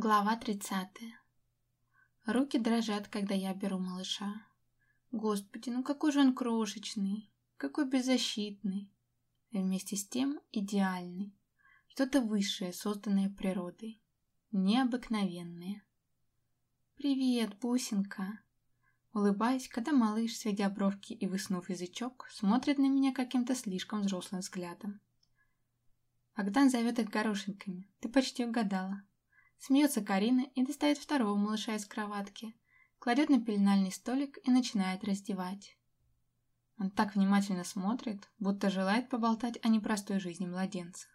Глава 30. Руки дрожат, когда я беру малыша. Господи, ну какой же он крошечный, какой беззащитный. И вместе с тем идеальный. Что-то высшее, созданное природой. Необыкновенное. «Привет, бусинка!» Улыбаюсь, когда малыш, сведя бровки и высунув язычок, смотрит на меня каким-то слишком взрослым взглядом. Богдан зовет их горошинками. Ты почти угадала. Смеется Карина и достает второго малыша из кроватки, кладет на пеленальный столик и начинает раздевать. Он так внимательно смотрит, будто желает поболтать о непростой жизни младенца.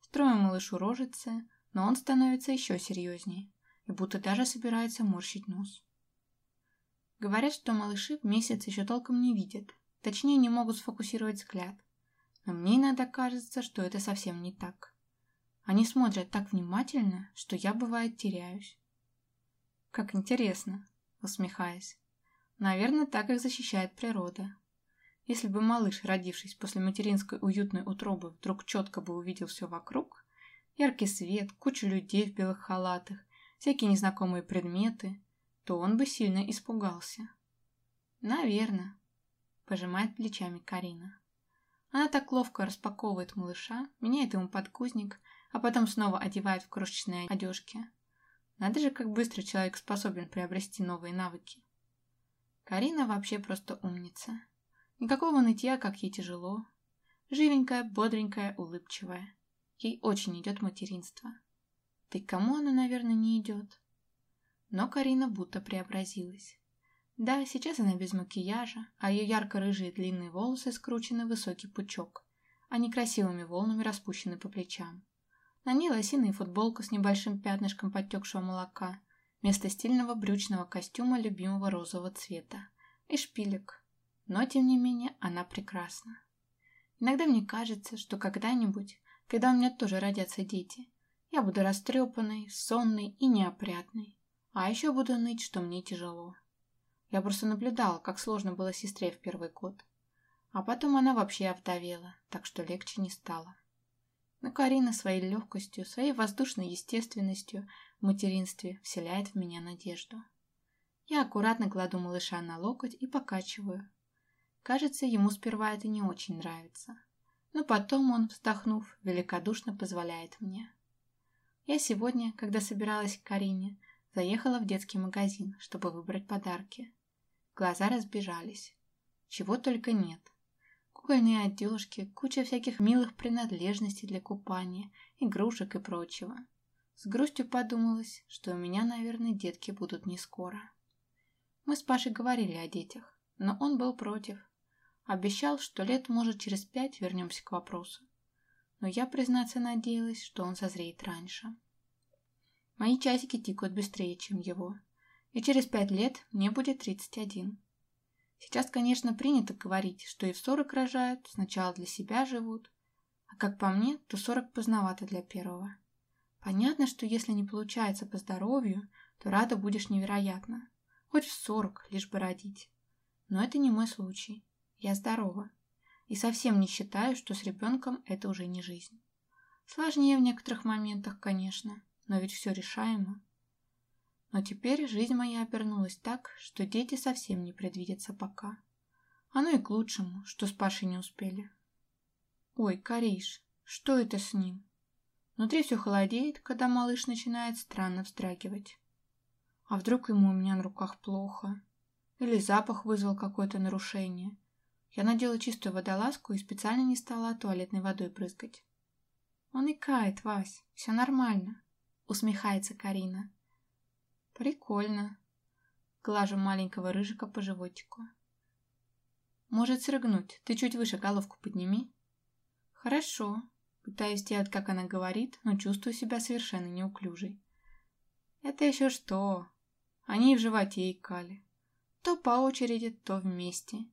Строим малышу рожицы, но он становится еще серьезнее и будто даже собирается морщить нос. Говорят, что малыши в месяц еще толком не видят, точнее не могут сфокусировать взгляд. Но мне иногда кажется, что это совсем не так. Они смотрят так внимательно, что я, бывает, теряюсь. Как интересно, усмехаясь. Наверное, так их защищает природа. Если бы малыш, родившись после материнской уютной утробы, вдруг четко бы увидел все вокруг, яркий свет, кучу людей в белых халатах, всякие незнакомые предметы, то он бы сильно испугался. Наверное, пожимает плечами Карина. Она так ловко распаковывает малыша, меняет ему подгузник, а потом снова одевает в крошечные одежки. Надо же, как быстро человек способен приобрести новые навыки. Карина вообще просто умница. Никакого нытья, как ей тяжело. Живенькая, бодренькая, улыбчивая. Ей очень идет материнство. Ты кому она, наверное, не идет? Но Карина будто преобразилась. Да, сейчас она без макияжа, а ее ярко-рыжие длинные волосы скручены в высокий пучок, а некрасивыми волнами распущены по плечам. На ней лосиная футболка с небольшим пятнышком подтекшего молока, вместо стильного брючного костюма любимого розового цвета и шпилек. Но, тем не менее, она прекрасна. Иногда мне кажется, что когда-нибудь, когда у меня тоже родятся дети, я буду растрепанной, сонной и неопрятной. А еще буду ныть, что мне тяжело. Я просто наблюдала, как сложно было сестре в первый год. А потом она вообще овдовела, так что легче не стало. Но Карина своей легкостью, своей воздушной естественностью в материнстве вселяет в меня надежду. Я аккуратно кладу малыша на локоть и покачиваю. Кажется, ему сперва это не очень нравится. Но потом он, вздохнув, великодушно позволяет мне. Я сегодня, когда собиралась к Карине, заехала в детский магазин, чтобы выбрать подарки. Глаза разбежались. Чего только нет кукольные одежки, куча всяких милых принадлежностей для купания, игрушек и прочего. С грустью подумалось, что у меня, наверное, детки будут не скоро. Мы с Пашей говорили о детях, но он был против. Обещал, что лет, может, через пять вернемся к вопросу. Но я, признаться, надеялась, что он созреет раньше. Мои часики тикают быстрее, чем его. И через пять лет мне будет 31. Сейчас, конечно, принято говорить, что и в сорок рожают, сначала для себя живут. А как по мне, то сорок поздновато для первого. Понятно, что если не получается по здоровью, то рада будешь невероятно. Хоть в сорок, лишь бы родить. Но это не мой случай. Я здорова. И совсем не считаю, что с ребенком это уже не жизнь. Сложнее в некоторых моментах, конечно, но ведь все решаемо. Но теперь жизнь моя обернулась так, что дети совсем не предвидятся пока. Оно и к лучшему, что с Пашей не успели. Ой, Кариш, что это с ним? Внутри все холодеет, когда малыш начинает странно вздрагивать. А вдруг ему у меня на руках плохо? Или запах вызвал какое-то нарушение? Я надела чистую водолазку и специально не стала туалетной водой брызгать. Он и кает, Вась, все нормально, усмехается Карина. Прикольно. Глажу маленького рыжика по животику. Может срыгнуть. Ты чуть выше головку подними. Хорошо. Пытаюсь сделать, как она говорит, но чувствую себя совершенно неуклюжей. Это еще что? Они и в животе икали. То по очереди, то вместе.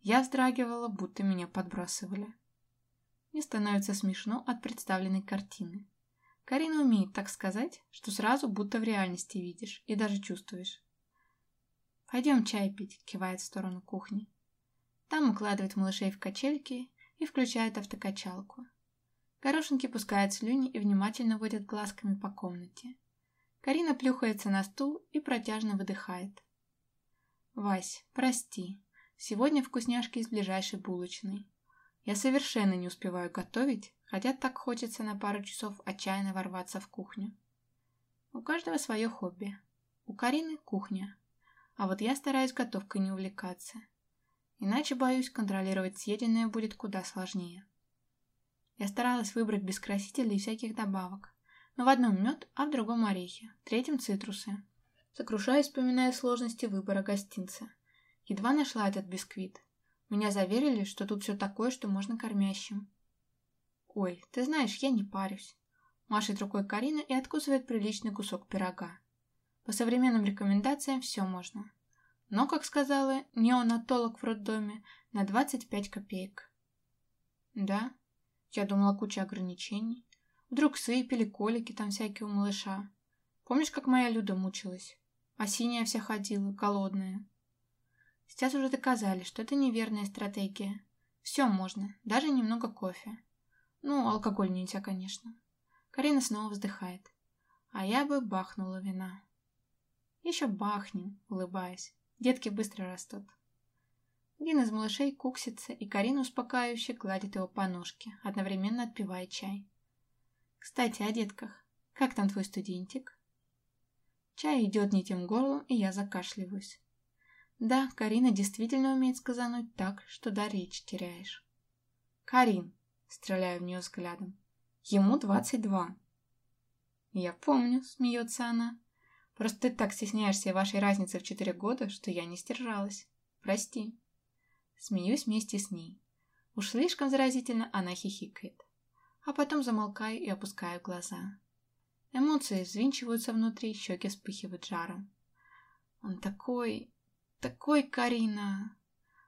Я вздрагивала, будто меня подбрасывали. Мне становится смешно от представленной картины. Карина умеет так сказать, что сразу будто в реальности видишь и даже чувствуешь. «Пойдем чай пить», — кивает в сторону кухни. Там укладывает малышей в качельки и включает автокачалку. Горошинки пускают слюни и внимательно водят глазками по комнате. Карина плюхается на стул и протяжно выдыхает. «Вась, прости. Сегодня вкусняшки из ближайшей булочной. Я совершенно не успеваю готовить, хотя так хочется на пару часов отчаянно ворваться в кухню. У каждого свое хобби. У Карины кухня. А вот я стараюсь готовкой не увлекаться. Иначе, боюсь, контролировать съеденное будет куда сложнее. Я старалась выбрать без красителей и всяких добавок. Но в одном мед, а в другом орехи, в третьем цитрусы. Сокрушаюсь, вспоминая сложности выбора гостинца. Едва нашла этот бисквит. Меня заверили, что тут все такое, что можно кормящим. Ой, ты знаешь, я не парюсь. Машет рукой Карина и откусывает приличный кусок пирога. По современным рекомендациям все можно. Но, как сказала неонатолог в роддоме, на 25 копеек. Да, я думала куча ограничений. Вдруг сыпели, колики там всякие у малыша. Помнишь, как моя Люда мучилась? А синяя вся ходила, голодная. Сейчас уже доказали, что это неверная стратегия. Все можно, даже немного кофе. Ну, алкоголь нельзя, конечно. Карина снова вздыхает. А я бы бахнула вина. Еще бахнем, улыбаясь. Детки быстро растут. Один из малышей куксится, и Карина успокаивающе гладит его по ножке, одновременно отпивая чай. «Кстати, о детках. Как там твой студентик?» Чай идет не тем горлом, и я закашливаюсь. Да, Карина действительно умеет сказануть так, что до речи теряешь. «Карин!» — стреляю в нее взглядом. «Ему двадцать два». «Я помню», — смеется она. «Просто ты так стесняешься вашей разницы в четыре года, что я не стержалась. Прости». Смеюсь вместе с ней. Уж слишком заразительно она хихикает. А потом замолкаю и опускаю глаза. Эмоции взвинчиваются внутри, щеки вспыхивают жаром. Он такой... такой Карина...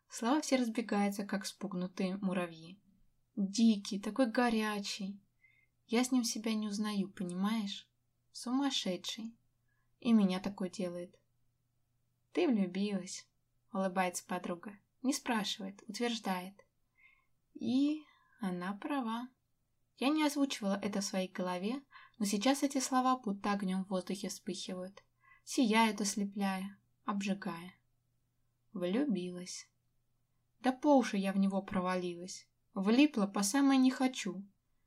Слова все разбегаются, как спугнутые муравьи. Дикий, такой горячий. Я с ним себя не узнаю, понимаешь? Сумасшедший. И меня такой делает. Ты влюбилась, улыбается подруга. Не спрашивает, утверждает. И она права. Я не озвучивала это в своей голове, но сейчас эти слова будто огнем в воздухе вспыхивают, сияют, ослепляя, обжигая. Влюбилась. Да по уши я в него провалилась. Влипла по самое не хочу.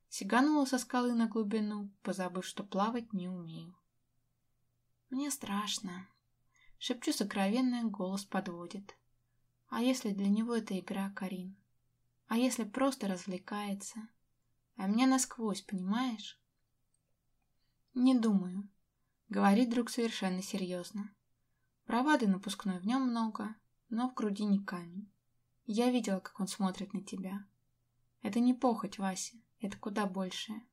Сиганула со скалы на глубину, позабыв, что плавать не умею. Мне страшно. Шепчу сокровенный, голос подводит. А если для него это игра, Карин? А если просто развлекается? А меня насквозь, понимаешь? Не думаю. Говорит друг совершенно серьезно. Бравады напускной в нем много, но в груди не камень. Я видела, как он смотрит на тебя. Это не похоть, Вася, это куда большее.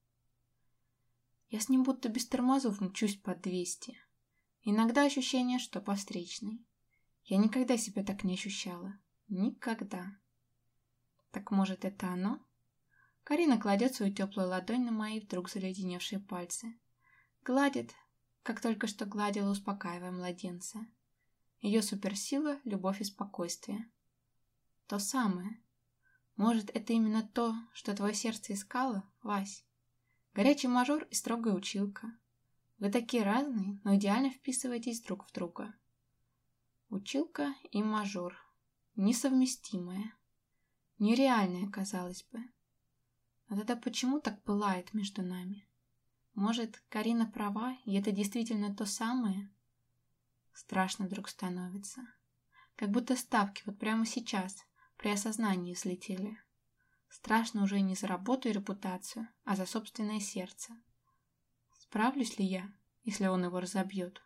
Я с ним будто без тормозов мчусь под двести. Иногда ощущение, что по встречной. Я никогда себя так не ощущала. Никогда. Так может, это оно? Карина кладет свою теплую ладонь на мои вдруг заледеневшие пальцы. Гладит, как только что гладила, успокаивая младенца. Ее суперсила — любовь и спокойствие. То самое. Может, это именно то, что твое сердце искало, Вась? Горячий мажор и строгая училка. Вы такие разные, но идеально вписываетесь друг в друга. Училка и мажор. Несовместимое. Нереальное, казалось бы. Но тогда почему так пылает между нами? Может, Карина права, и это действительно то самое? Страшно вдруг становится. Как будто ставки вот прямо сейчас, при осознании слетели. Страшно уже не за работу и репутацию, а за собственное сердце. Справлюсь ли я, если он его разобьет?